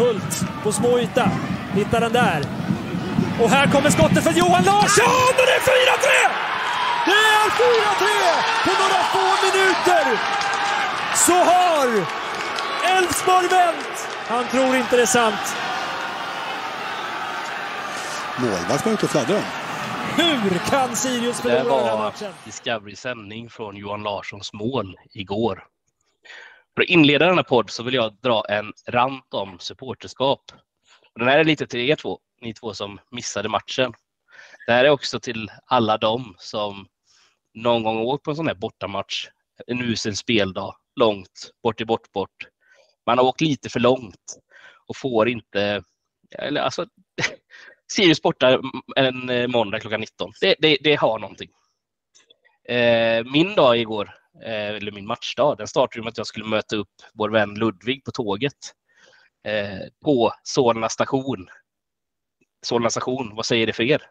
Hult på små yta. Hittar den där. Och här kommer skottet för Johan Larsson och det är 4-3! Det är 4-3 på några få minuter! Så har Elfsborg vänt! Han tror inte det är sant. Målvakt var ute och fladdrade. Hur kan Sirius förlora Det den här var matchen? Discovery sändning från Johan Larssons mål igår. För att inleda denna podd så vill jag dra en rant om supporterskap. Och den här är lite till er två, ni två som missade matchen. Det här är också till alla dem som någon gång åkt på en sån här bortamatch, en usel speldag, långt, bort i bort, bort. Man har åkt lite för långt och får inte, eller alltså, Sirius borta en eh, måndag klockan 19. Det, det, det har någonting. Eh, min dag igår, eller min matchdag, den startade med att jag skulle möta upp vår vän Ludvig på tåget eh, på Solna station. Solna station, vad säger det för er?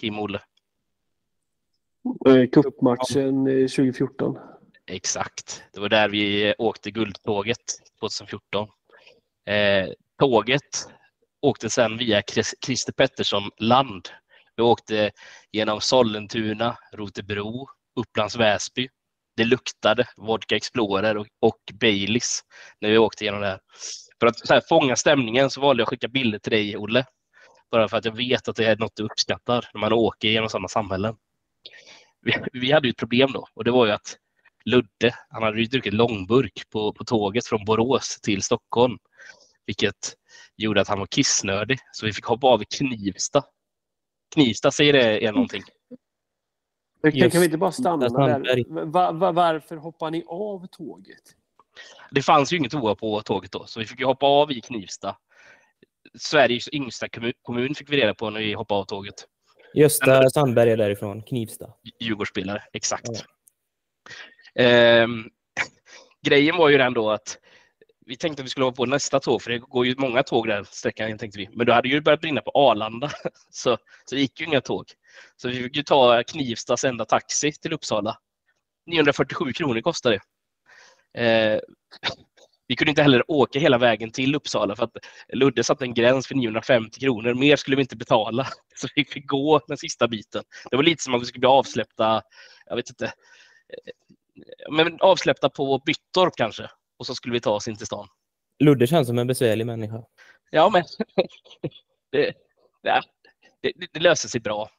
Kim och Olle? Eh, Cupmatchen eh, 2014. Exakt. Det var där vi åkte Guldtåget 2014. Eh, tåget åkte sedan via Chris- Christer Pettersson land. Vi åkte genom Sollentuna, Rotebro, Upplands Väsby. Det luktade Vodka Explorer och, och Baileys när vi åkte igenom det här. För att så här, fånga stämningen så valde jag att skicka bilder till dig, Olle. Bara för att jag vet att det är något du uppskattar när man åker genom sådana samhällen. Vi, vi hade ju ett problem då och det var ju att Ludde, han hade ju druckit långburk på, på tåget från Borås till Stockholm. Vilket gjorde att han var kissnödig, så vi fick hoppa av i Knivsta. Knivsta, säger det er någonting? Kan, Just kan vi inte bara stanna där? Va, va, varför hoppar ni av tåget? Det fanns ju inget toa på tåget då, så vi fick ju hoppa av i Knivsta. Sveriges yngsta kommun, kommun fick vi reda på när vi hoppade av tåget. Gösta Sandberg är därifrån, Knivsta. Djurgårdsspelare, exakt. Ja. Ehm, grejen var ju den då att vi tänkte att vi skulle vara på nästa tåg, för det går ju många tåg den sträckan, tänkte vi. Men då hade ju börjat brinna på Arlanda, så, så det gick ju inga tåg. Så vi fick ju ta Knivstas enda taxi till Uppsala. 947 kronor kostade det. Eh, vi kunde inte heller åka hela vägen till Uppsala för att Ludde satte en gräns för 950 kronor. Mer skulle vi inte betala. Så vi fick gå den sista biten. Det var lite som att vi skulle bli avsläppta, jag vet inte, eh, men avsläppta på Byttorp kanske. Och så skulle vi ta oss in till stan. Ludde känns som en besvärlig människa. Ja, men det, det, det, det löser sig bra.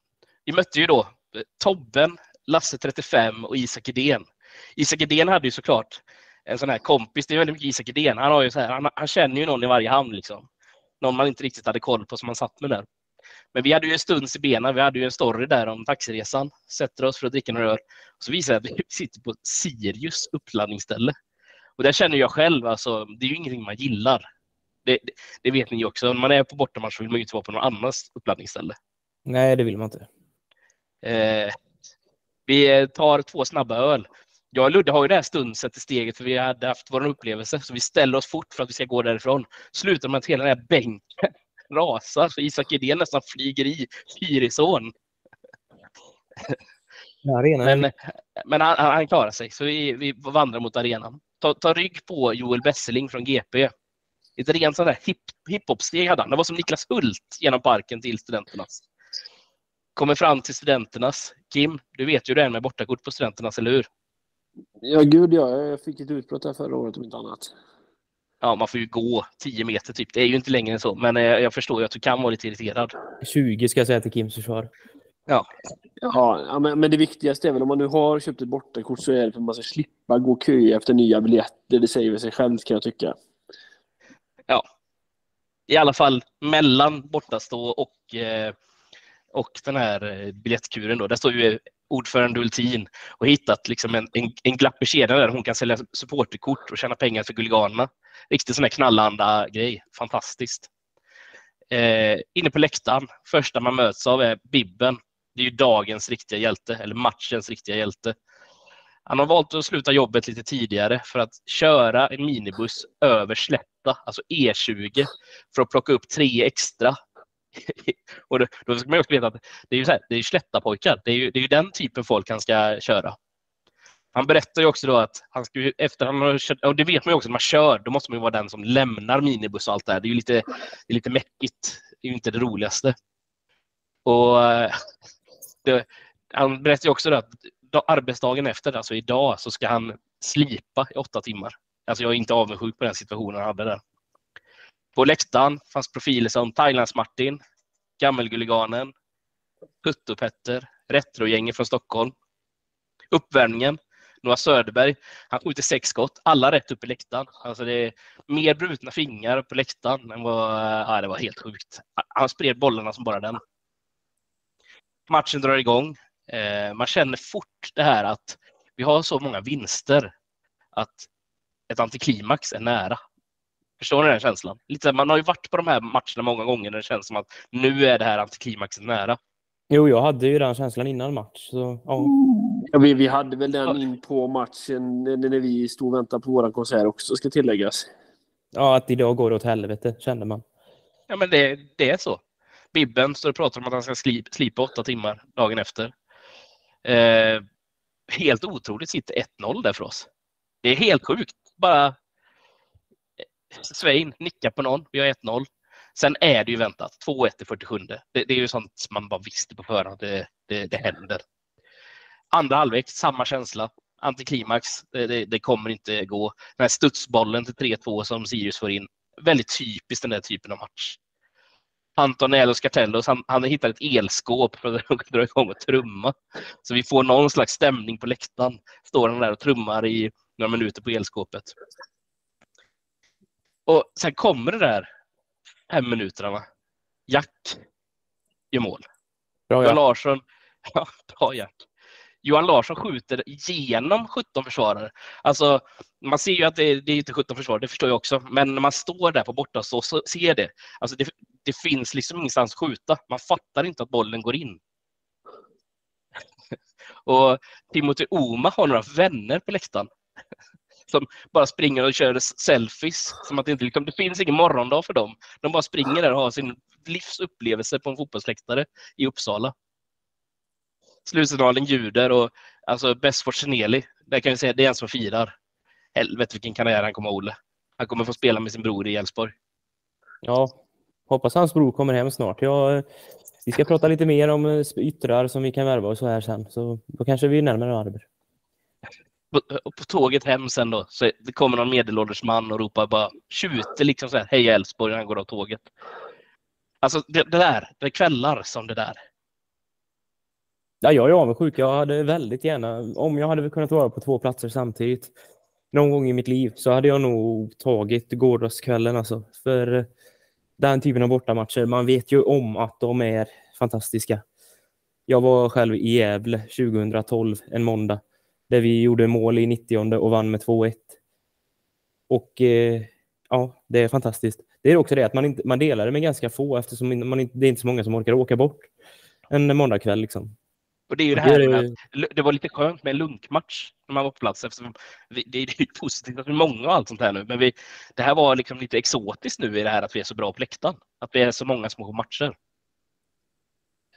Vi mötte ju då eh, Tobben, Lasse 35 och Isak Edén. Isak Edén hade ju såklart en sån här kompis, det är väldigt mycket Isak Edén. Han, har ju så här, han, han känner ju någon i varje hamn. Liksom. Någon man inte riktigt hade koll på som man satt med där. Men vi hade ju en stund i benen. Vi hade ju en story där om taxiresan. Sätter oss för att dricka några öl. Så visar det att vi sitter på Sirius uppladdningsställe. Och där känner jag själv, alltså, det är ju ingenting man gillar. Det, det, det vet ni också. När man är på bortamatch så vill man ju inte vara på någon annans uppladdningsställe. Nej, det vill man inte. Eh, vi tar två snabba öl. Jag och Ludde har ju det här stundset i steget för vi hade haft vår upplevelse. Så vi ställer oss fort för att vi ska gå därifrån. Slutar med att hela den här bänken rasar så Isak Edén nästan flyger i Fyrisån. Men, men han, han han klarar sig så vi, vi vandrar mot arenan. Ta, ta rygg på Joel Besseling från GP. Ett rent sånt där hip, hiphop-steg hade han. Det var som Niklas Hult genom parken till studenternas. Kommer fram till studenternas. Kim, du vet ju det är med bortakort på studenternas, eller hur? Ja, gud ja. Jag fick ett utbrott här förra året om inte annat. Ja, man får ju gå 10 meter typ. Det är ju inte längre än så, men eh, jag förstår ju att du kan vara lite irriterad. 20 ska jag säga till Kims försvar. Ja, Ja, ja, men, men det viktigaste är väl om man nu har köpt ett bortakort så är det för att man ska slippa gå kö efter nya biljetter. Det säger väl sig självt kan jag tycka. i alla fall mellan bortastå och, eh, och den här eh, biljettkuren. Då. Där står ju ordförande Ultin och hittat liksom en, en, en glapp i kedjan där hon kan sälja supporterkort och tjäna pengar för Guliganerna. Riktigt sån här knallanda grej. Fantastiskt. Eh, inne på läktaren, första man möts av är Bibben. Det är ju dagens riktiga hjälte, eller matchens riktiga hjälte. Han har valt att sluta jobbet lite tidigare för att köra en minibuss över Slätta, alltså E20, för att plocka upp tre extra. och då, då ska man också veta att det är ju, så här, det är ju Slättapojkar. Det är ju, det är ju den typen folk han ska köra. Han berättar ju också då att han ska efter han har kört, och det vet man ju också när man kör, då måste man ju vara den som lämnar minibuss och allt det här. Det är ju lite, det är lite mäckigt. Det är ju inte det roligaste. Och eh, det, han berättade också att arbetsdagen efter, alltså idag, så ska han slipa i åtta timmar. Alltså jag är inte avundsjuk på den situationen han hade där. På läktaren fanns profiler som Thailands-Martin, Gammelgulliganen, Putto-Petter, Retrogänget från Stockholm. Uppvärmningen, Noah Söderberg, han skjuter sex skott, alla rätt upp i läktaren. Alltså det är mer brutna fingrar på läktaren än vad... Ja, det var helt sjukt. Han spred bollarna som bara den. Matchen drar igång. Eh, man känner fort det här att vi har så många vinster att ett antiklimax är nära. Förstår ni den känslan? Lite, man har ju varit på de här matcherna många gånger när det känns som att nu är det här antiklimaxet nära. Jo, jag hade ju den känslan innan match. Så, ja. Ja, vi, vi hade väl den in på matchen när när vi stod och väntade på våran konsert också, ska tilläggas. ja, att idag går det åt helvete, kände man. Ja, men det, det är så. Bibben står och pratar om att han ska slipa åtta timmar dagen efter. Eh, helt otroligt sitter 1-0 där för oss. Det är helt sjukt. Bara eh, Svein nickar på någon. Vi har 1-0. Sen är det ju väntat. 2-1 i 47. Det, det är ju sånt som man bara visste på förhand. Det, det, det händer. Andra halvlek, samma känsla. Antiklimax. Det, det, det kommer inte gå. Den här studsbollen till 3-2 som Sirius får in. Väldigt typiskt den där typen av match. Anton Elos Cartellos, han, han har hittat ett elskåp för att dra igång och trumma. Så vi får någon slags stämning på läktaren. Står han där och trummar i några minuter på elskåpet. Och sen kommer det där fem minuterna. Jack gör mål. Bra, ja. Larsson, ja, bra Jack. Johan Larsson skjuter genom 17 försvarare. Alltså, man ser ju att det, det är inte 17 försvarare, det förstår jag också. Men när man står där på borta så, så ser det. Alltså det, det finns liksom ingenstans att skjuta. Man fattar inte att bollen går in. Och Timothy Oma har några vänner på läktaren som bara springer och kör selfies. Som att det, inte, liksom, det finns ingen morgondag för dem. De bara springer där och har sin livsupplevelse på en fotbollsläktare i Uppsala. Slutsignalen ljuder och alltså bäst för Seneli, där kan vi säga det är en som firar. Helvete vilken karriär han kommer ha, Olle. Han kommer få spela med sin bror i Elfsborg. ja. Hoppas hans bror kommer hem snart. Jag, vi ska prata lite mer om eh, yttrar som vi kan värva och så här sen. Så då kanske vi är närmare Arber. På, och på tåget hem sen då, så det kommer någon medelålders man och ropar bara tjuter liksom så här, hej Elfsborg, han går av tåget. Alltså det, det där, det är kvällar som det där. Ja, jag är avundsjuk. Jag hade väldigt gärna, om jag hade kunnat vara på två platser samtidigt någon gång i mitt liv så hade jag nog tagit gårdagskvällen alltså. För eh, den typen av bortamatcher, man vet ju om att de är fantastiska. Jag var själv i Gävle 2012, en måndag, där vi gjorde mål i 90 och vann med 2-1. Och eh, ja, det är fantastiskt. Det är också det att man, inte, man delar det med ganska få eftersom man inte, det är inte så många som orkar åka bort en måndagkväll. Liksom. Och det är ju det här är- med att det var lite skönt med en lunkmatch när man var på plats eftersom vi, det, är ju positivt att vi är många och allt sånt här nu. Men vi, det här var liksom lite exotiskt nu i det här att vi är så bra på läktaren. Att vi är så många små matcher.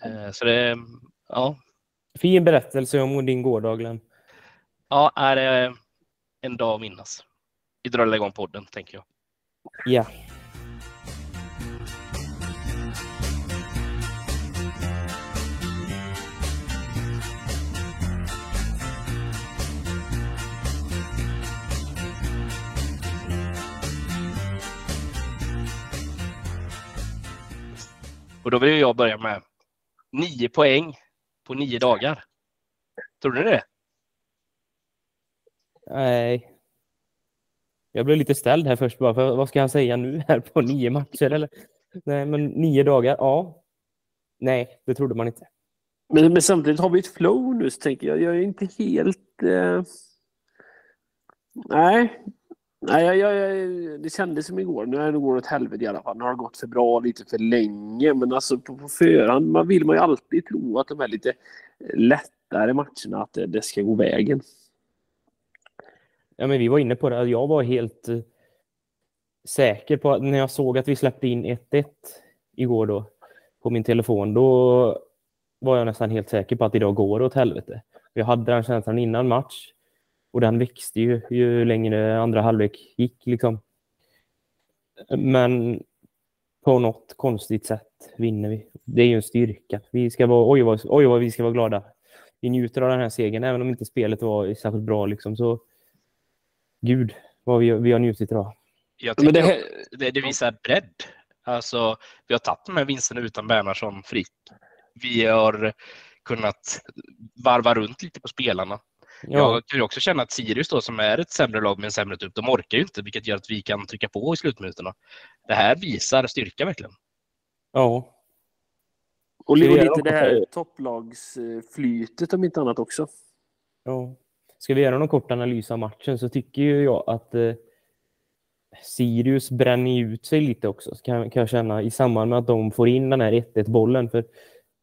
Eh, Så det, ja, Fin berättelse om din gårdag, Glenn. ja, är en dag att minnas. Vi drar igång podden, tänker jag. Ja. Och då vill jag börja med nio poäng på nio dagar. Tror du det? Nej. Jag blev lite ställd här först bara, för vad ska han säga nu här på nio matcher eller? Nej, men nio dagar, ja. Nej, det trodde man inte. Men, men samtidigt har vi ett flow nu, så tänker jag. Jag är inte helt... Eh... Nej. Nej, jag, jag, jag, det kändes som igår. Nu är det går åt helvete i alla fall. Nu har det gått för bra lite för länge. Men alltså på, på förhand man vill man ju alltid tro att de är lite lättare matcherna, att det, det ska gå vägen. Ja, men vi var inne på det. Jag var helt eh, säker på att när jag såg att vi släppte in 1-1 igår då på min telefon, då var jag nästan helt säker på att idag går det åt helvete. Jag hade den känslan innan match. Och den växte ju ju längre andra halvlek gick. Liksom. Men på något konstigt sätt vinner vi. Det är ju en styrka. Vi ska vara, oj, vad, oj vad vi ska vara glada. Vi njuter av den här segern, även om inte spelet var särskilt bra. Liksom, så Gud, vad vi, vi har njutit idag. Jag Men tycker det det, här- det, det visar bredd. Alltså, vi har tagit de här vinsterna utan Bernhardsson fritt. Vi har kunnat varva runt lite på spelarna. Ja, Jag kan ju också känna att Sirius då, som är ett sämre lag med en sämre trupp, de orkar ju inte, vilket gör att vi kan trycka på i slutminuterna. Det här visar styrka verkligen. ja. Och, lite det här topplagsflytet om inte annat också. Ja. Ska vi göra någon kort analys av matchen så tycker ju jag att eh, Sirius bränner ut sig lite också, kan, kan jag känna, i samband med att de får in den här 1-1 bollen. För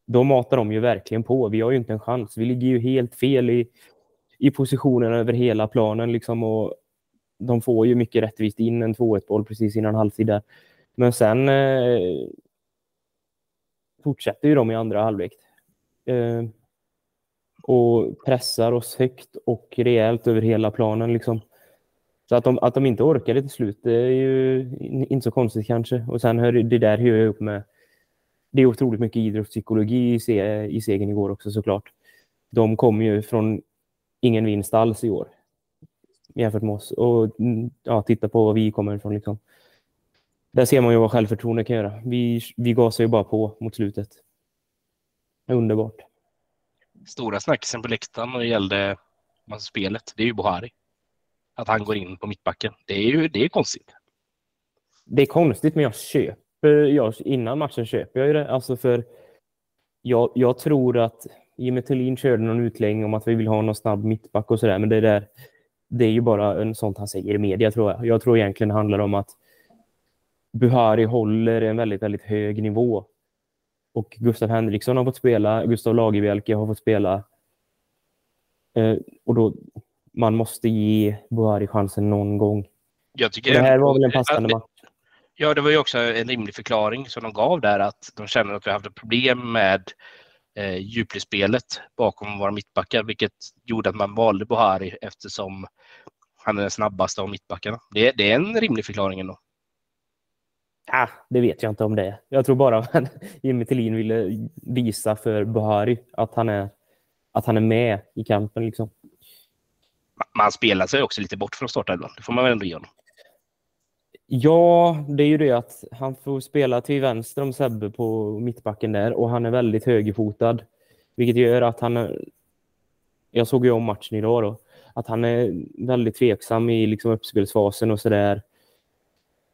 då matar de ju verkligen på. Vi har ju inte en chans. Vi ligger ju helt fel i, i positionen över hela planen. Liksom, och de får ju mycket rättvist in en 2-1 boll precis innan halvtid där. Men sen eh, fortsätter ju de i andra halvlek. Eh, och pressar oss högt och rejält över hela planen. Liksom. Så att de, att de inte orkade till slut, det är ju inte så konstigt kanske. Och sen hör det där hör jag upp med det är otroligt mycket idrottspsykologi i, se, i segern igår också såklart. De kom ju från ingen vinst alls i år jämfört med oss. Och mm, ja, titta på var vi kommer ifrån. Liksom. Där ser man ju vad självförtroende kan göra. Vi, vi gasar ju bara på mot slutet. Underbart. Stora snackisen på läktaren när det gällde alltså, spelet, det är ju Buhari. Att han går in på mittbacken. Det är ju det är konstigt. Det är konstigt, men jag köper, jag, innan matchen köper jag ju det. Alltså för jag, jag tror att Jimmy Thelin körde någon utläggning om att vi vill ha någon snabb mittback och sådär, men det där, det är ju bara en sånt han säger i media tror jag. Jag tror egentligen det handlar om att Buhari håller en väldigt, väldigt hög nivå. Och Gustav Henriksson har fått spela, Gustav Lagerbielke har fått spela. Eh, och då, man måste ge Buhari chansen någon gång. Jag tycker Och det här var väl en passande match. Ja, det var ju också en rimlig förklaring som de gav där att de känner att vi har haft problem med eh, djupledsspelet bakom våra mittbackar, vilket gjorde att man valde Buhari eftersom han är den snabbaste av mittbackarna. Det, det är en rimlig förklaring ändå. Ah, det vet jag inte om det är. Jag tror bara att Jimmy Tillin ville visa för Buhari att han är, att han är med i kampen. Liksom. Ma- Man spelar sig också lite bort från startelvan. Det får man väl ändå ge honom. Ja, det är ju det att han får spela till vänster om Sebbe på mittbacken där och han är väldigt högerfotad. Vilket gör att han... Jag såg ju om matchen idag då. Att han är väldigt tveksam i liksom uppspelsfasen och sådär.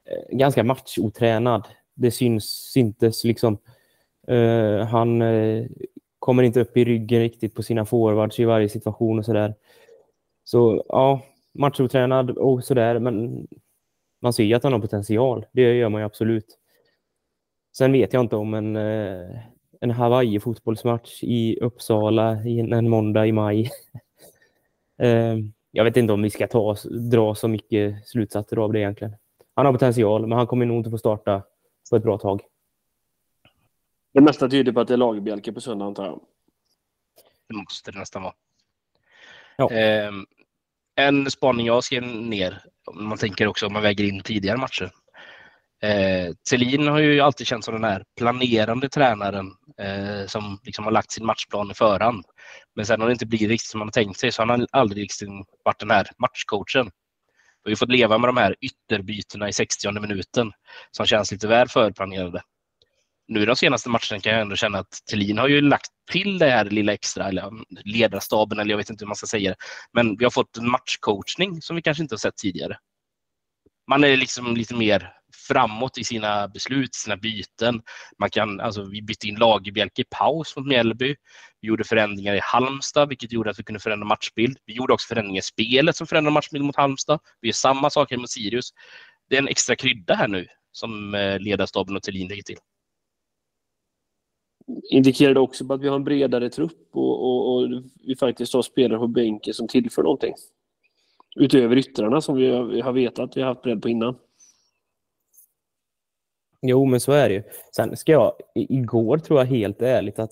Eh, ganska matchotränad. Det syns, syntes liksom. Uh, han uh, kommer inte upp i ryggen riktigt på sina forwards i varje situation och sådär. Så ja, matchotränad och sådär, men man ser ju att han har potential. Det gör man ju absolut. Sen vet jag inte om en, eh, en Hawaii-fotbollsmatch i Uppsala i en, måndag i maj. Eh, jag vet inte om vi ska ta, dra så mycket slutsatser av det egentligen. Han har potential, men han kommer nog inte få starta på ett bra tag. Det mesta tyder på att det är Lagerbjälke på söndag antar jag. Det måste det nästan vara. Ja. Ehm, en spaning jag skrev ner, om man tänker också om man väger in tidigare matcher. Eh, Thelin har ju alltid känts som den här planerande tränaren eh, som liksom har lagt sin matchplan i förhand. Men sen har det inte blivit riktigt som man har tänkt sig så han har aldrig liksom varit den här matchcoachen. Vi har ju fått leva med de här ytterbytena i 60 minuten som känns lite väl förplanerade. Nu i de senaste matcherna kan jag ändå känna att Thelin har ju lagt till det här lilla extra, eller ledarstaben, eller jag vet inte hur man ska säga det. Men vi har fått en matchcoachning som vi kanske inte har sett tidigare. Man är liksom lite mer framåt i sina beslut, sina byten. Man kan, alltså, vi bytte in Lagerbjälke i paus mot Mjällby. Vi gjorde förändringar i Halmstad, vilket gjorde att vi kunde förändra matchbild. Vi gjorde också förändringar i spelet som förändrade matchbild mot Halmstad. Vi gör samma saker mot Sirius. Det är en extra krydda här nu som eh, ledarstaben och Thelin lägger till. Indikerar det också på att vi har en bredare trupp och, och, och vi faktiskt har spelare på bänken som tillför någonting. Utöver yttrarna som vi har, vi har vetat att vi har haft bredd på innan. Jo, men så är det ju. Sen ska jag, igår tror jag helt ärligt att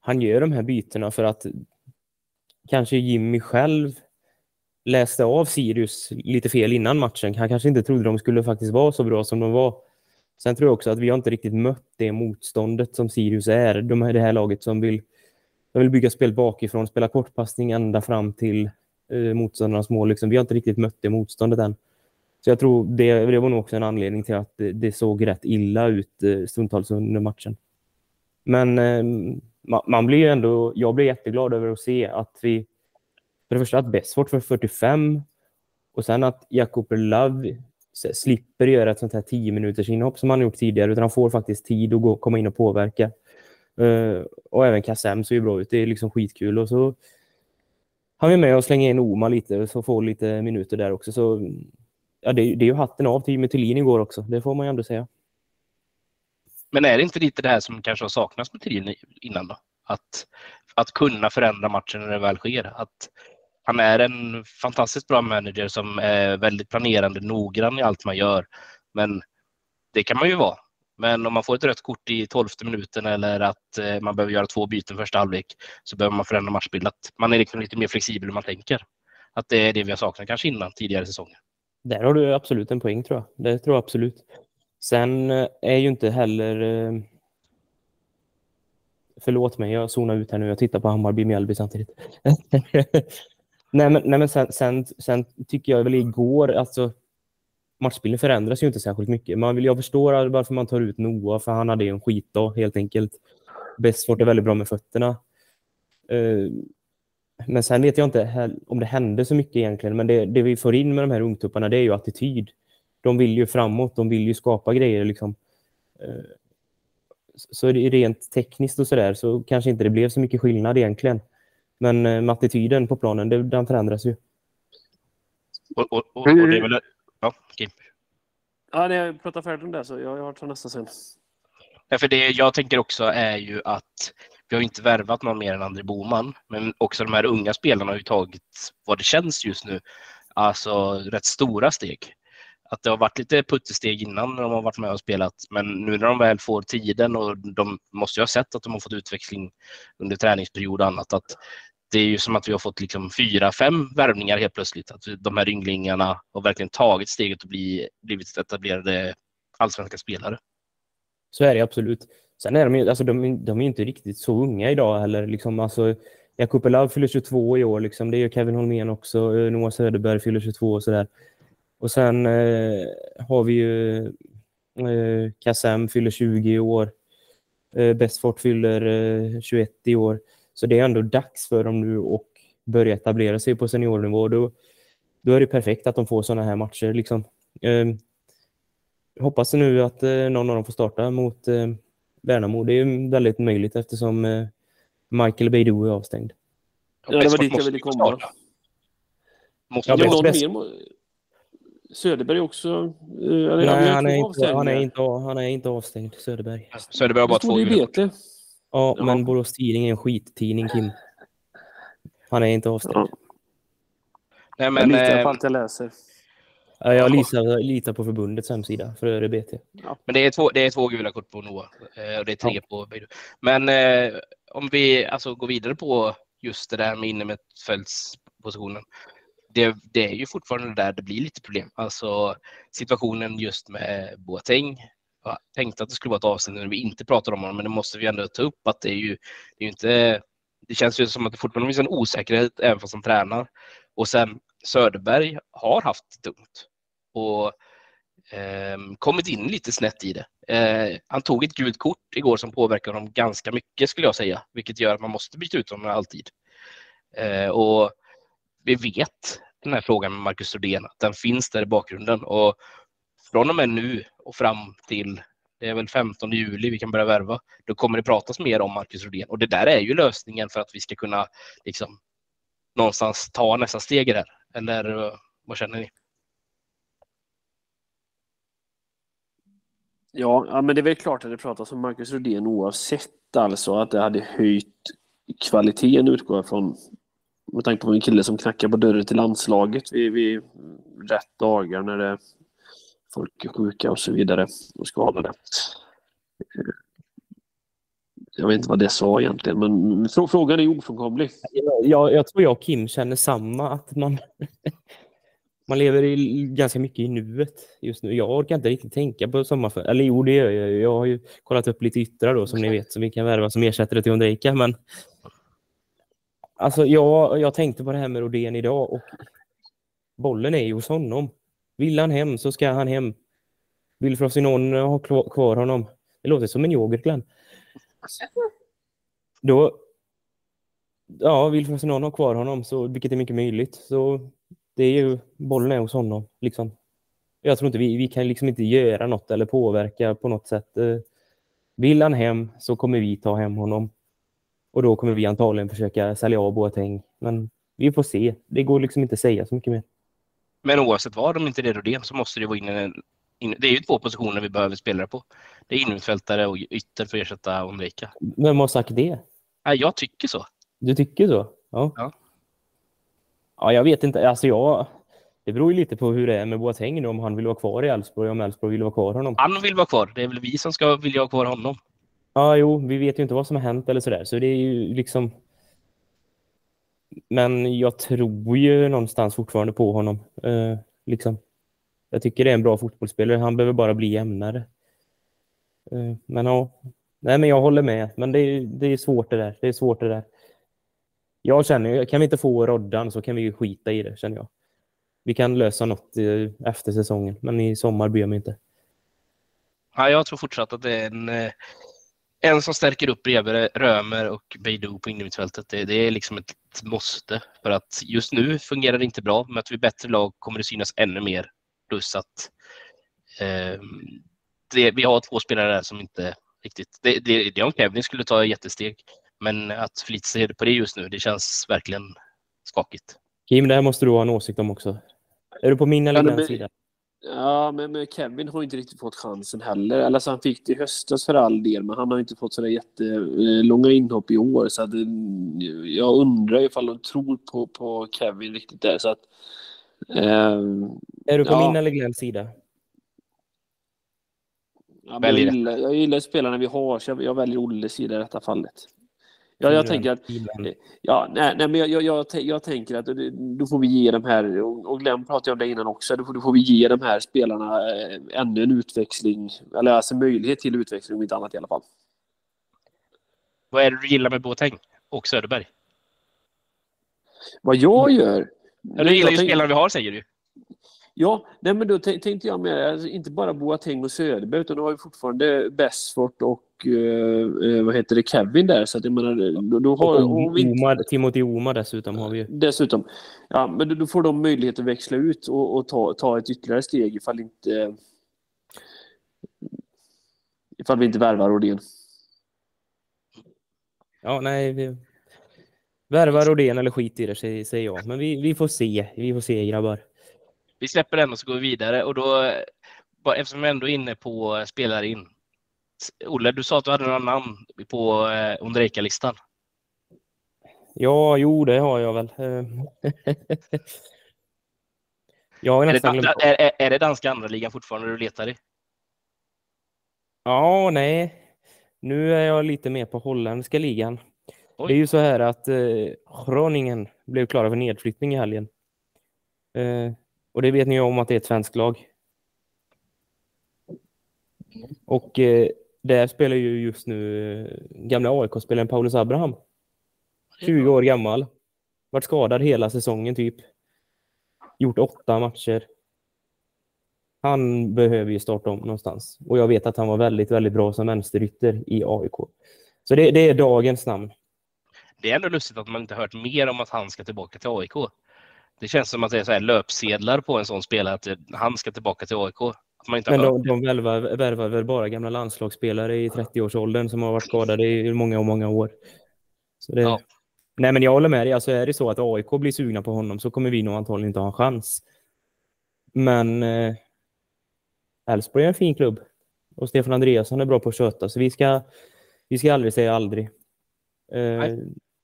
han gör de här bytena för att kanske Jimmy själv läste av Sirius lite fel innan matchen. Han kanske inte trodde de skulle faktiskt vara så bra som de var. Sen tror jag också att vi har inte riktigt mött det motståndet som Sirius är. De är det här laget som vill, de vill bygga spel bakifrån, spela kortpassning ända fram till eh, motståndarnas mål. Liksom. Vi har inte riktigt mött det motståndet än. Så jag tror det, det var nog också en anledning till att det, det såg rätt illa ut eh, stundtals under matchen. Men eh, man, man, blir ju ändå, jag blir jätteglad över att se att vi, för det första att Bessfort för 45 och sen att Jakob Love slipper göra ett sånt här 10 minuters inhopp som han gjort tidigare, utan han får faktiskt tid att gå, komma in och påverka. Uh, och även Kassem ser ju bra ut. Det är liksom skitkul. Och så han är med och slänger in Oma lite, så får lite minuter där också. Så ja, det, det är ju hatten av till Jimmy Thulin igår också. Det får man ju ändå säga. Men är det inte lite det här som kanske har saknats med Thulin innan då? Att, att kunna förändra matchen när det väl sker. Att han är en fantastiskt bra manager som är väldigt planerande, noggrann i allt man gör. Men det kan man ju vara. Men om man får ett rött kort i tolfte minuten eller att eh, man behöver göra två byten första halvlek så behöver man förändra matchbilden. Man är liksom lite mer flexibel hur man tänker. Att det är det vi har saknat kanske innan tidigare säsonger. Där har du absolut en poäng tror jag. Det tror jag absolut. Sen eh, är ju inte heller... Eh, förlåt mig, jag zonar ut här nu. Jag tittar på Hammarby-Mjällby samtidigt. nej, men, nej, men sen, sen, sen, tycker jag väl igår, alltså matchbilden förändras ju inte särskilt mycket. Man vill, jag förstår varför man tar ut Noah, för han hade ju en skitdag helt enkelt. Bästfort är väldigt bra med fötterna. Uh, men sen vet jag inte om det hände så mycket egentligen. Men det, det vi får in med de här ungtupparna, det är ju attityd. De vill ju framåt, de vill ju skapa grejer liksom. Uh, så rent tekniskt och sådär så kanske inte det blev så mycket skillnad egentligen. Men uh, med attityden på planen, det, den förändras ju. Och, och, och, och det är väl Ja, Kim. Ja, när jag pratar färdigt om det så jag, jag tar nästa sen. Ja, för det jag tänker också är ju att vi har inte värvat någon mer än André Boman, men också de här unga spelarna har ju tagit vad det känns just nu, alltså rätt stora steg. Att det har varit lite puttesteg innan när de har varit med och spelat, men nu när de väl får tiden och de måste ju ha sett att de har fått utveckling under träningsperiod och annat, att det är ju som att vi har fått liksom fyra, fem värvningar helt plötsligt. Att de här ynglingarna har verkligen tagit steget och bli, blivit etablerade allsvenska spelare. Så är det absolut. Sen är de ju, alltså de, de är inte riktigt så unga idag heller. Liksom, alltså, Jakub Elav fyller 22 i år, liksom. det gör Kevin Holmén också. Eh, Noah Söderberg fyller 22 och sådär. Och sen eh, har vi ju eh, Kassem fyller 20 i år. Eh, Bestfort fyller eh, 21 i år. Så det är ändå dags för dem nu att börja etablera sig på seniornivå. Då, då är det perfekt att de får sådana här matcher. Liksom. Eh, hoppas nu att eh, någon av dem får starta mot eh, Värnamo. Det är väldigt möjligt eftersom eh, Michael Beidou är avstängd. Ja, det var dit jag ville komma. Måste ja, någon mer Söderberg också? Uh, Nej, han är, inte, han, är inte, han är inte avstängd, Söderberg. Söderberg har bara två gula Ja, ja. men Borås Tidning är en skittidning, Kim. Han är inte avstängd. Ja. Nej, men, jag litar på allt jag läser. Ja, jag litar, litar på förbundets hemsida för ÖRBT. Ja. Men det är, två, det är två gula kort på Noah eh, och det är tre ja. på Men eh, om vi alltså går vidare på just det där med innermittfältspositionen. Det, det är ju fortfarande där det blir lite problem. Alltså situationen just med Boateng jag tänkte att det skulle vara ett avsnitt när vi inte pratar om honom, men det måste vi ändå ta upp att det är ju, det är inte, det känns ju som att det fortfarande finns en osäkerhet även fast han tränar. Och sen Söderberg har haft det tungt och eh, kommit in lite snett i det. Eh, han tog ett gult kort igår som påverkar honom ganska mycket skulle jag säga, vilket gör att man måste byta ut honom alltid. Eh, och vi vet den här frågan med Marcus Rodén, att den finns där i bakgrunden och från och med nu och fram till det är väl 15 juli vi kan börja värva. Då kommer det pratas mer om Marcus Rodén och det där är ju lösningen för att vi ska kunna liksom någonstans ta nästa steg i det här. Eller eh, vad känner ni? Ja, ja, men det är väl klart att det pratas om Marcus Rodén oavsett alltså att det hade höjt kvaliteten utgår jag från. Med tanke på en kille som knackar på dörren till landslaget vid, vid rätt dagar när det folk är sjuka och så vidare och skadade. Jag vet inte vad det sa egentligen, men frågan är ofrånkomlig. Jag, jag tror jag och Kim känner samma, att man, man lever i, ganska mycket i nuet just nu. Jag orkar inte riktigt tänka på sommarfönstret. Eller jo, det gör jag. Jag har ju kollat upp lite yttrar då, som ni vet, som vi kan värva som ersättare till Ondrejka. Men alltså, jag, jag tänkte på det här med Rodén idag och bollen är ju hos honom. Vill han hem så ska han hem. Vill Frosinone ha kvar honom? Det låter som en yoghurt, Glenn. Då, ja, vill Frosinone ha kvar honom, så, vilket är mycket möjligt, så det är ju, bollen är hos honom. Liksom. Jag tror inte vi, vi kan liksom inte göra något eller påverka på något sätt. Eh, vill han hem så kommer vi ta hem honom. Och då kommer vi antagligen försöka sälja av Boateng. Men vi får se. Det går liksom inte att säga så mycket mer. Men oavsett vad, om inte det är Rodén så måste det vara in en in, det är ju två positioner vi behöver spelare på. Det är innermittfältare och ytter för att ersätta Ondrejka. Vem har sagt det? Ja, jag tycker så. Du tycker så? Ja. ja. Ja, jag vet inte. Alltså jag... Det beror ju lite på hur det är med Boateng om han vill vara kvar i Elfsborg, om Elfsborg vill vara kvar honom. Han vill vara kvar. Det är väl vi som ska vilja ha kvar honom. Ja, jo, vi vet ju inte vad som har hänt eller sådär, så det är ju liksom... Men jag tror ju någonstans fortfarande på honom. Eh, liksom. Jag tycker det är en bra fotbollsspelare. Han behöver bara bli jämnare. Eh, men ja, nej, men jag håller med. Men det är, det är svårt det där. Det är svårt det där. Jag känner, kan vi inte få Roddan så kan vi skita i det, känner jag. Vi kan lösa något eh, efter säsongen, men i sommar bryr jag mig inte. Ja, jag tror fortsatt att det är en, eh, en som stärker upp bredvid Römer och Beidou på innermittfältet. Det, det är liksom ett måste. För att just nu fungerar det inte bra. Möter vi bättre lag kommer det synas ännu mer Plus att eh, det, vi har två spelare där som inte riktigt... Det, det, det om Kevin skulle ta jättesteg. Men att förlita sig på det just nu, det känns verkligen skakigt. Kim, det här måste du ha en åsikt om också. Är du på min eller din sida? Ja, men, men, Kevin har inte riktigt fått chansen heller. Eller så han fick det i höstas för all del, men han har inte fått sådär jättelånga inhopp i år. Så att, jag undrar ifall de tror på, på Kevin riktigt där. Så att, Um, är du på ja. min eller Glenns sida? Ja, jag, gillar, jag gillar spelarna vi har, så jag, jag väljer Olles sida i detta fallet. Ja, jag tänker att, ja, nej, nej, men jag, jag, jag, jag, tänker att då får vi ge de här, och Glenn pratade om det innan också, då får, då får vi ge de här spelarna eh, ännu en utväxling, eller alltså möjlighet till utväxling om inte annat i alla fall. Vad är det du gillar med Boateng och Söderberg? Vad jag gör? Ja, du gillar ju spelarna vi har säger du. Ja, nej, men då tänkte jag mer, alltså, inte bara Boateng och Söderberg, utan du har ju fortfarande Bessfort och uh, vad heter det, Kevin där. Så att jag menar, då, då har, och vi, Oma, Timothy Oma dessutom har vi ju. Dessutom. Ja, men då, då får de möjlighet att växla ut och, och, ta, ta ett ytterligare steg ifall inte ifall vi inte värvar Rodén. Ja, nej, vi, Värva Rodén eller skit i det, säger jag. Men vi, vi får se. Vi får se, grabbar. Vi släpper den och så går vi vidare. Och då, eftersom vi ändå är inne på spelare in. Olle, du sa att du hade några namn på eh, Ondrejka-listan. Ja, jo, det har jag väl. jag har är, det, är, är det danska andra ligan fortfarande du letar i? Ja, nej. Nu är jag lite mer på holländska ligan. Oj. Det är ju så här att eh, Groningen blev klara för nedflyttning i helgen. Eh, och det vet ni om att det är ett svenskt lag. Och eh, där spelar ju just nu eh, gamla AIK-spelaren Paulus Abraham. 20 år gammal. Varit skadad hela säsongen typ. Gjort åtta matcher. Han behöver ju starta om någonstans. Och jag vet att han var väldigt, väldigt bra som vänsterytter i AIK. Så det, det är dagens namn det är ändå lustigt att man inte hört mer om att han ska tillbaka till AIK. Det känns som att det är så här löpsedlar på en sån spelare att han ska tillbaka till AIK. Men de, de värvar, värvar väl bara gamla landslagsspelare i 30-årsåldern som har varit skadade i många och många år. Så det... ja. Nej, men jag håller med dig. Alltså är det så att AIK blir sugna på honom så kommer vi nog antagligen inte ha en chans. Men eh, Elfsborg är en fin klubb och Stefan Andreasson är bra på att köta, så vi ska, vi ska aldrig säga aldrig. Eh,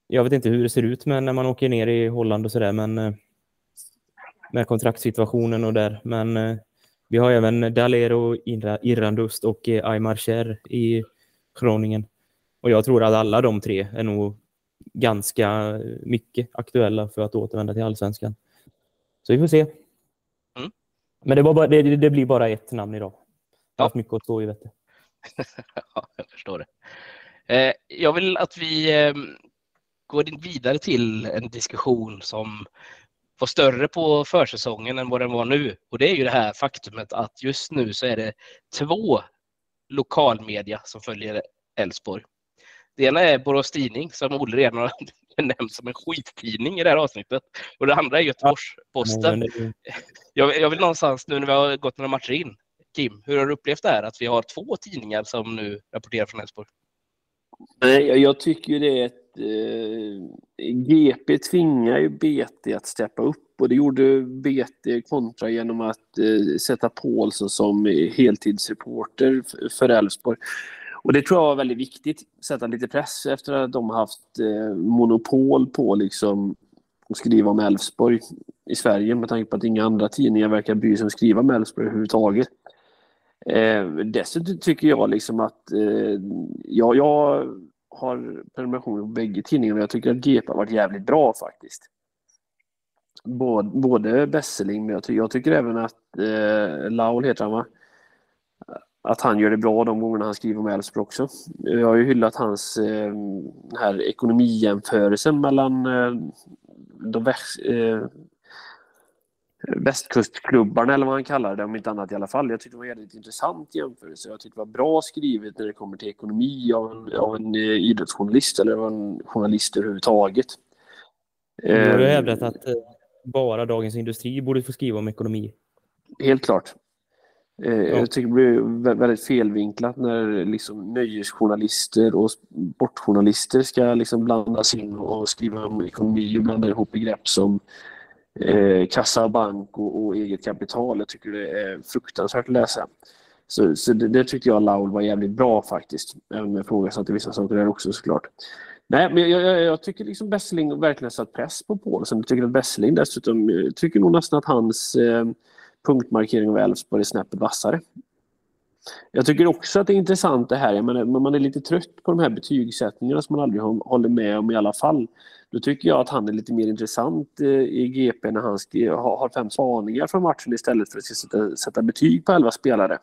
jag vet inte hur det ser ut med när man åker ner i Holland och sådär, men eh, med kontraktssituationen och där. Men eh, vi har även Dalero, Irandust och eh, Aymar Cher i Groningen. Och jag tror att alla de tre är nog ganska mycket aktuella för att återvända till allsvenskan. Så vi får se. Mm. Men det, var bara, det, det blir bara ett namn idag. Jag Ja. har haft mycket att stå i. Vet du. Ja, jag förstår det. Eh, jag vill att vi eh, går vidare till en diskussion som var större på försäsongen än vad den var nu. Och det är ju det här faktumet att just nu så är det två lokalmedia som följer Elfsborg. Det ena är Borås Tidning som Olle redan har nämnt som en skittidning i det här avsnittet. Och det andra är Göteborgs-Posten. Jag, jag vill någonstans nu när vi har gått några matcher in. Kim, hur har du upplevt det här att vi har två tidningar som nu rapporterar från Elfsborg? Nej, jag, tycker det är ett... GP tvingar ju BT att steppa upp och det gjorde BT kontra genom att eh, sätta Paulsson som heltidsreporter för Elfsborg. Och det tror jag var väldigt viktigt, sätta lite press efter att de har haft eh, monopol på liksom att skriva om Elfsborg i Sverige med tanke på att inga andra tidningar verkar bry sig om att skriva om Elfsborg överhuvudtaget. Eh, dessutom tycker jag liksom att eh, jag, jag har prenumeration på bägge tidningarna och jag tycker att GP har varit jävligt bra faktiskt. Både, både Besseling men jag, ty jag tycker även att eh, Laul heter han va? Att han gör det bra de gångerna han skriver om Elfsborg också. Jag har ju hyllat hans eh, den här ekonomijämförelsen mellan eh, de eh, västkustklubbarna eller vad han kallar det, om inte annat i alla fall. Jag tyckte det var en jävligt intressant jämförelse. Jag tyckte det var bra skrivet när det kommer till ekonomi av en, av en eh, idrottsjournalist eller av en journalist överhuvudtaget. Du har Eh, hävdat att eh, bara Dagens Industri borde få skriva om ekonomi. Helt klart. Jag tycker det blir vä- väldigt felvinklat när liksom nöjesjournalister och sportjournalister ska liksom blandas in och skriva om ekonomi och blanda ihop begrepp som eh, kassa bank och, och eget kapital. Jag tycker det är fruktansvärt att läsa. Så, så det, det tyckte jag Laul var jävligt bra faktiskt. Även om jag ifrågasatte vissa saker där också såklart. Nej, men jag, jag, jag tycker liksom Bessling verkligen satt press på Paulsen. Jag tycker att Bessling dessutom, eh, tycker nog nästan att hans eh, punktmarkering av Elfsborg är snäppet vassare. Jag tycker också att det är intressant det här, jag menar, man är lite trött på de här betygssättningarna som man aldrig håller med om i alla fall. Då tycker jag att han är lite mer intressant eh, i GP när han har fem spaningar från matchen istället för att sätta, sätta betyg på elva spelare.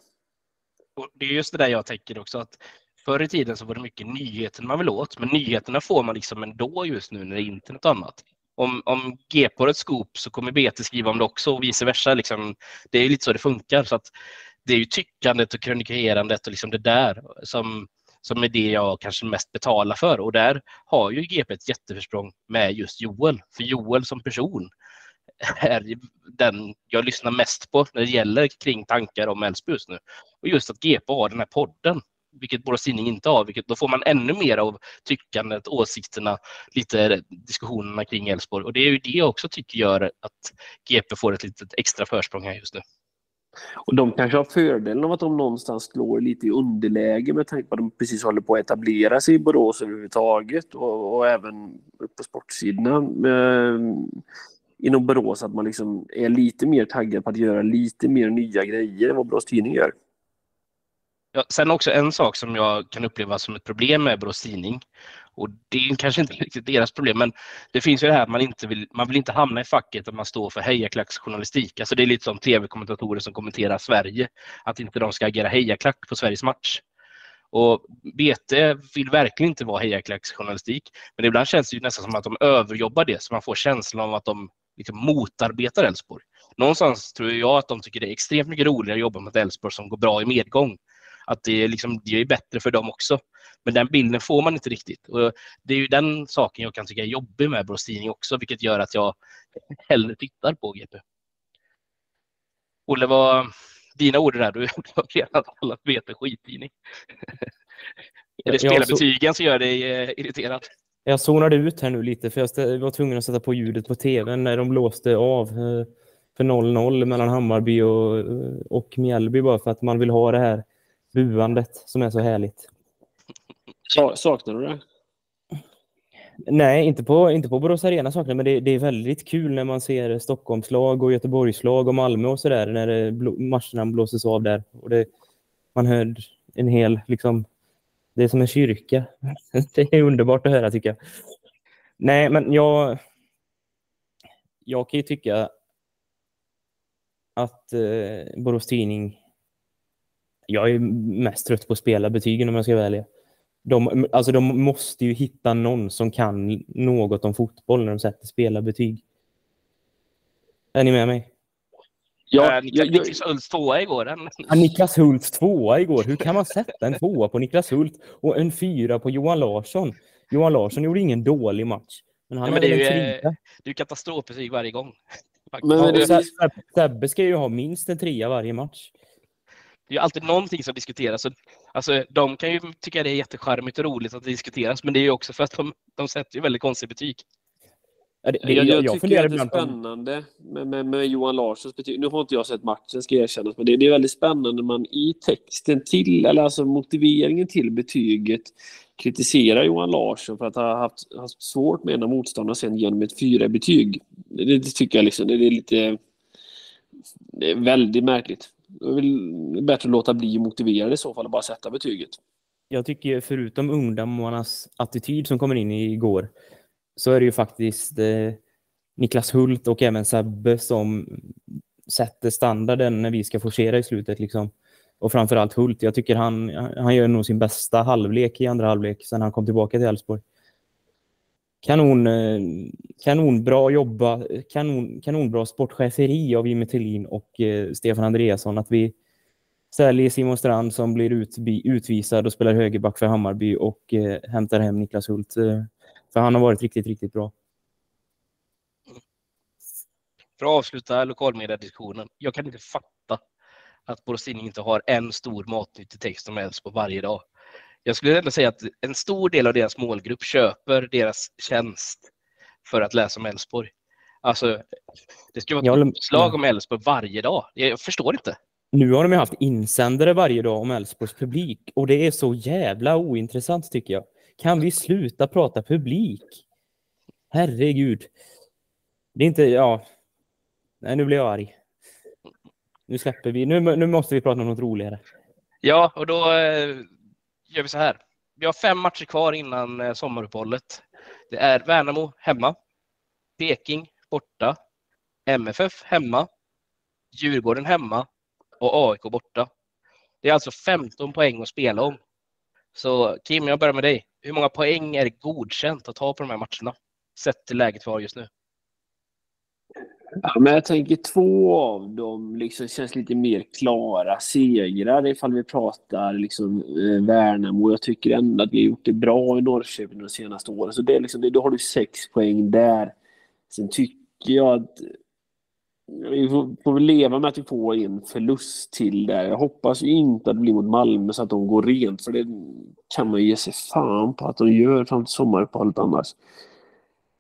Och det är just det där jag tänker också att förr i tiden så var det mycket nyheter man vill åt, men nyheterna får man liksom ändå just nu när det är internet och annat. Om, om GP har ett scoop så kommer BT skriva om det också och vice versa. Liksom. Det är ju lite så det funkar. Så att det är ju tyckandet och krönikerandet och liksom det där som, som är det jag kanske mest betalar för. Och där har ju GP ett jätteförsprång med just Joel. För Joel som person är den jag lyssnar mest på när det gäller kring tankar om Älvsby just nu. Och just att GP har den här podden, vilket Borås Tidning inte har, vilket då får man ännu mer av tyckandet, åsikterna, lite diskussionerna kring Elfsborg. Och det är ju det jag också tycker gör att GP får ett litet extra försprång här just nu. Och de kanske har fördelen av att de någonstans slår lite i underläge med tanke på att de precis håller på att etablera sig i Borås överhuvudtaget och, och även på sportsidorna eh, inom Borås att man liksom är lite mer taggad på att göra lite mer nya grejer än vad Borås Tidning gör. Ja, sen också en sak som jag kan uppleva som ett problem med Borås Tidning och det är kanske inte riktigt deras problem, men det finns ju det här att man inte vill, man vill inte hamna i facket att man står för hejaklacksjournalistik. Alltså det är lite som tv-kommentatorer som kommenterar Sverige, att inte de ska agera hejaklack på Sveriges match. Och BT vill verkligen inte vara hejaklacksjournalistik, men ibland känns det ju nästan som att de överjobbar det, så man får känslan av att de liksom motarbetar Elfsborg. Någonstans tror jag att de tycker det är extremt mycket roligare att jobba mot Elfsborg som går bra i medgång. Att det är, liksom, det är bättre för dem också. Men den bilden får man inte riktigt. Och det är ju den saken jag kan tycka är jobbig med Borås Tidning också, vilket gör att jag hellre tittar på GP. Olle, vad dina ord där? Du har redan kallat BT skittidning. är det spelarbetygen som gör dig eh, irriterad? Jag zonade ut här nu lite för jag var tvungen att sätta på ljudet på tvn när de blåste av eh, för 0-0 mellan Hammarby och, eh, och Mjällby bara för att man vill ha det här buandet som är så härligt. Sa- Saknar du det? Nej, inte på, inte på Borås Arena saknar men det, det är väldigt kul när man ser Stockholmslag och Göteborgslag och Malmö och sådär när det matcherna blåses av där. Och det, man hör en hel liksom, Det är som en kyrka. Det är underbart att höra tycker jag. Nej, men jag... Jag kan ju tycka att eh, Borås Tidning... Jag är mest trött på spelarbetygen om jag ska välja. De, alltså de måste ju hitta någon som kan något om fotboll när de sätter spelarbetyg. Är ni med mig? Ja, äh, Niklas, Niklas Hults tvåa igår. Den... Ja, Niklas Hults tvåa igår. Hur kan man sätta en tvåa på Niklas Hult och en fyra på Johan Larsson? Johan Larsson gjorde ingen dålig match. Men han ja, men det, är ju, eh, det är ju katastrofbetyg varje gång. Men, ja, Sebbe ska ju ha minst en trea varje match. Det är ju alltid någonting som diskuteras. Alltså, de kan ju tycka det är jättecharmigt och roligt att det diskuteras, men det är ju också för att de, de sätter ju väldigt konstiga betyg. Ja, det, det, jag, jag, jag tycker att det är spännande med, med, med, Johan Larssons betyg. Nu har inte jag sett matchen, ska erkännas, men det, det är väldigt spännande när man i texten till, eller alltså motiveringen till betyget kritiserar Johan Larsson för att ha haft, haft svårt med en av motståndarna sen genom ett fyra betyg. Det, det tycker jag liksom, det är lite... Det är väldigt märkligt. Det är bättre att låta bli motiverad i så fall och bara sätta betyget. Jag tycker förutom ungdomarnas attityd som kommer in igår så är det ju faktiskt eh, Niklas Hult och även Sebbe som sätter standarden när vi ska forcera i slutet. Liksom. Och framförallt Hult. Jag tycker han, han gör nog sin bästa halvlek i andra halvlek sedan han kom tillbaka till Elfsborg. Kanon, eh, kanonbra jobba, kanon, kanonbra sportcheferi av Jimmy Tillin och eh, Stefan Andreasson. Att vi säljer Simon Strand som blir utbi, utvisad och spelar högerback för Hammarby och eh, hämtar hem Niklas Hult. Eh, för han har varit riktigt, riktigt bra. För att avsluta lokalmediadiskussionen. Jag kan inte fatta att Borås inte har en stor matnyttig text om Elfsborg varje dag. Jag skulle ändå säga att en stor del av deras målgrupp köper deras tjänst för att läsa om Elfsborg. Alltså, det ska vara ett slag om Elfsborg varje dag. Jag förstår inte. Nu har de ju haft insändare varje dag om Elfsborgs publik och det är så jävla ointressant tycker jag. Kan vi sluta prata publik? Herregud. Det är inte, ja. Nej, nu blir jag arg. Nu släpper vi. Nu, nu måste vi prata om något roligare. Ja, och då eh, gör vi så här. Vi har fem matcher kvar innan eh, sommaruppehållet. Det är Värnamo hemma, Peking borta, MFF hemma, Djurgården hemma och AIK borta. Det är alltså 15 poäng att spela om. Så Kim, jag börjar med dig. Hur många poäng är godkänt att ta på de här matcherna? Sett till läget vi har just nu. Ja, men jag tänker två av dem liksom känns lite mer klara segrar ifall vi pratar liksom, eh, Värnamo. Jag tycker ändå att vi har gjort det bra i Norrköping de senaste åren. Så det är liksom, det, då har du sex poäng där. Sen tycker jag att vi får, väl leva med att vi får en förlust till där. Jag hoppas ju inte att det blir mot Malmö så att de går rent. För det kan man ju ge sig fan på att de gör fram till sommaruppehållet annars.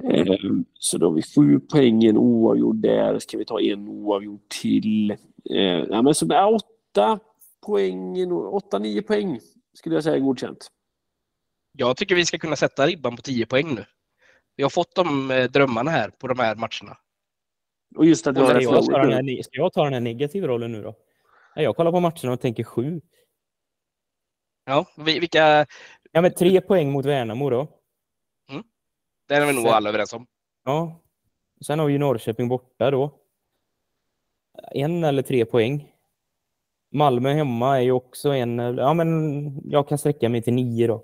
Eh, så då har vi sju poäng, en oavgjord där. Ska vi ta en oavgjord till. Eh, ja, men så är åtta poäng, åtta, nio poäng skulle jag säga är godkänt. Jag tycker vi ska kunna sätta ribban på tio poäng nu. Vi har fått de eh, drömmarna här på de här matcherna. Och just att du har jag ta här, Ska jag ta den här negativa rollen nu då? Jag kollar på matcherna och tänker sju. Ja, vilka... Ja, men tre poäng mot Värnamo då. Det är vi nog alla överens om. Ja. Sen har vi Norrköping borta då. En eller tre poäng. Malmö hemma är ju också en... Ja, men jag kan sträcka mig till nio då.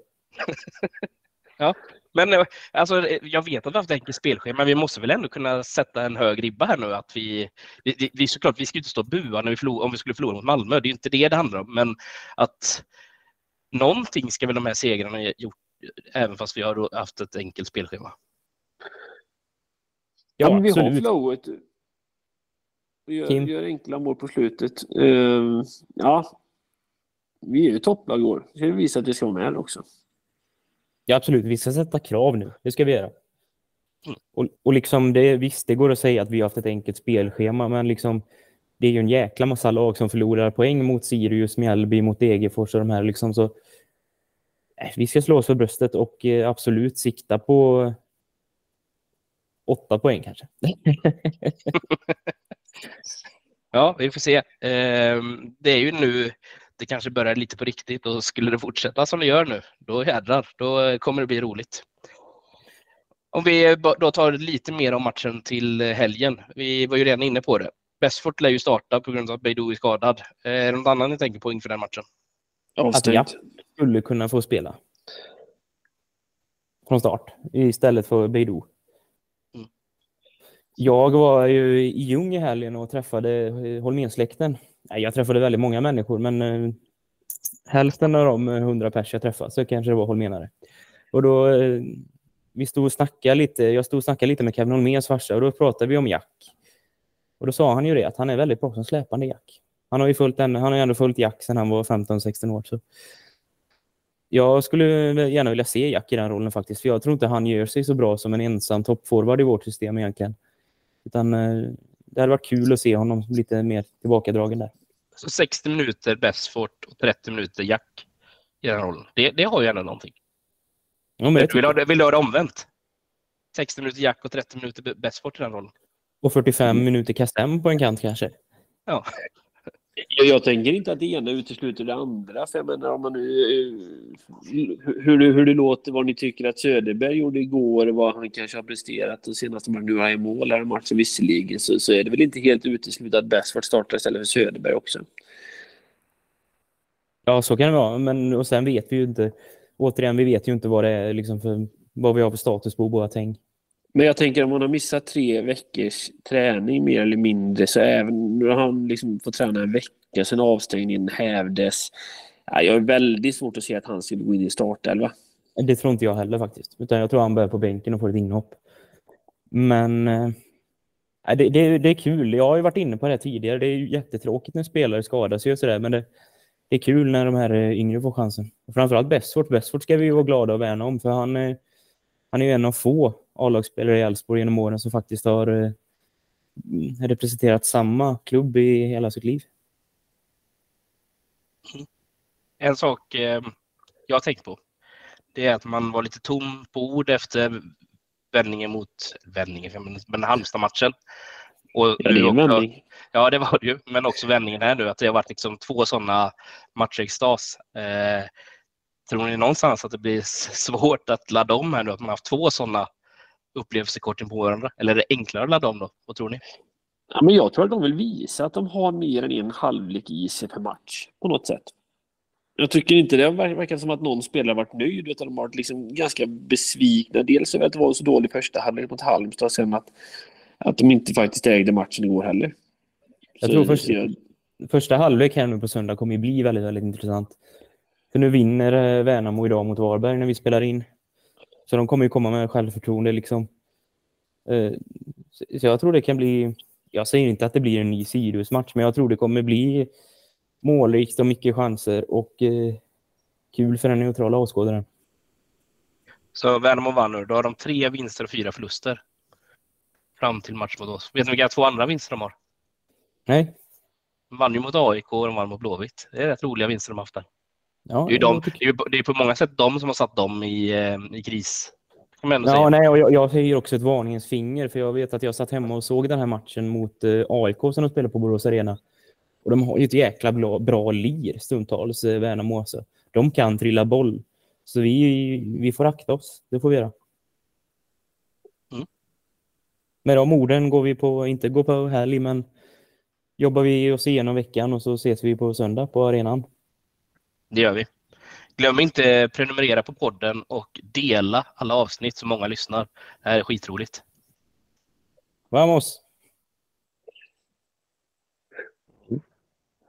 ja, men alltså, jag vet att vi har haft enkelt spelschema, men vi måste väl ändå kunna sätta en hög ribba här nu. Att vi, vi, vi såklart, vi ska inte stå och bua när vi förlor, om vi skulle förlora mot Malmö. Det är inte det det handlar om, men att någonting ska väl de här segrarna gjort, även fast vi har haft ett enkelt spelschema. Ja, ja vi har flowet. Vi gör, gör, enkla mål på slutet. Uh, ja, vi är ju topplag i år. Det ska vi visa att vi ska vara med också. Ja, absolut. Vi ska sätta krav nu. Det ska vi göra. Mm. Och, och liksom det, visst, det går att säga att vi har haft ett enkelt spelschema, men liksom, det är ju en jäkla massa lag som förlorar poäng mot Sirius, Mjällby, mot Degerfors och de här. Liksom, så, vi ska slå oss för bröstet och eh, absolut sikta på åtta poäng kanske. ja, vi får se. Eh, det är ju nu det kanske börjar lite på riktigt och skulle det fortsätta som det gör nu, då jädrar, då kommer det bli roligt. Om vi då tar lite mer om matchen till helgen. Vi var ju redan inne på det. Bestfort lär ju starta på grund av att Beidou är skadad. Är det något annat ni tänker på inför den matchen? Att Jack skulle kunna få spela. Från start istället för Beidou. Mm. Jag var ju i Ljung i helgen och träffade Holménsläkten. Jag träffade väldigt många människor, men eh, hälften av de hundra pers jag träffade så kanske det var holmenare. Och då, eh, vi stod och snackade lite, jag stod och snackade lite med Kevin Holméns farsa och då pratade vi om Jack. Och då sa han ju det, att han är väldigt bra som släpande Jack. Han har ju följt, han har ju ändå följt Jack sedan han var 15-16 år. Så. Jag skulle gärna vilja se Jack i den rollen faktiskt, för jag tror inte han gör sig så bra som en ensam toppforward i vårt system egentligen. Utan eh, det hade varit kul att se honom lite mer tillbakadragen där. Så 60 minuter Besfort och 30 minuter Jack i den rollen. Det, det har ju ändå någonting. Ja, men vill, du, vill du ha det omvänt? 60 minuter Jack och 30 minuter Besfort i den rollen. Och 45 mm. minuter Kastem på en kant kanske? Ja. Jag, jag tänker inte att det ena utesluter det andra. För jag menar, om man nu, eh, hur, det, hur det låter, vad ni tycker att Söderberg gjorde igår, vad han kanske har presterat och senaste man nu har i mål här i matchen visserligen, så, så är det väl inte helt uteslutet att Bessford startar istället för Söderberg också. Ja, så kan det vara. Men och sen vet vi ju inte. Återigen, vi vet ju inte vad det är liksom för vad vi har för status på Boateng. Men jag tänker om han har missat tre veckors träning mer eller mindre så även nu har han liksom fått träna en vecka sen avstängningen hävdes. Ja, jag har väldigt svårt att se att han skulle gå in i startelva. Det tror inte jag heller faktiskt. Utan jag tror han börjar på bänken och får ett inhopp. Men äh, det, det, det, är kul. Jag har ju varit inne på det tidigare. Det är ju jättetråkigt när spelare skadas, och sådär. Men det, det, är kul när de här eh, yngre får chansen. Och framförallt Bessfort. Bessfort ska vi vara glada och värna om. För han, eh, han är ju en av få A-lagsspelare i Elfsborg genom åren som faktiskt har eh, representerat samma klubb i hela sitt liv. En sak eh, jag har tänkt på det är att man var lite tom på ord efter vändningen mot vändningen, men Halmstad-matchen. Och ja, det vändning. Ja, det var det ju, men också vändningen här nu, att det har varit liksom två sådana matcher i extas. Eh, tror ni någonstans att det blir svårt att ladda om här nu, att man har haft två sådana upplevelsekorten på varandra? Eller är det enklare att ladda om då? Vad tror ni? Ja, men jag tror att de vill visa att de har mer än en halvlek i sig per match på något sätt. Jag tycker inte det verkar som att någon spelare varit nöjd utan de har varit liksom ganska besvikna. Dels över att det var så dålig första halvlek mot Halmstad och sen att, att de inte faktiskt ägde matchen igår heller. Jag så, tror först, jag... första halvlek här nu på söndag kommer ju bli väldigt, väldigt intressant. För nu vinner eh, Värnamo idag mot Varberg när vi spelar in. Så de kommer ju komma med självförtroende liksom. Eh, så jag tror det kan bli, jag säger inte att det blir en ny Sirius-match, men jag tror det kommer bli målrikt och mycket chanser och eh, kul för den neutrala åskådaren. Så Värnamo vann nu. Då har de tre vinster och fyra förluster. Fram till matchen mot oss. Vet ni vilka två andra vinster de har? Nej. De vann ju mot AIK och de vann mot Blåvitt. Det är rätt roliga vinster de haft där. Ja, det, är de, det är på många sätt de som har satt dem i, eh, i kris. Ja, nej, och jag, jag höjer också ett varningens finger för jag vet att jag satt hemma och såg den här matchen mot eh, AIK som de spelar på Borås Arena. Och de har ju ett jäkla bra, bra lir stundtals, eh, Värnamo. Alltså. De kan trilla boll. Så vi, vi får akta oss. Det får vi göra. Mm. Med de orden går vi på, inte gå på helg, men jobbar vi oss igenom veckan och så ses vi på söndag på arenan. Det gör vi. Glöm inte prenumerera på podden och dela alla avsnitt så många lyssnar. Det här är skitroligt. Vamos!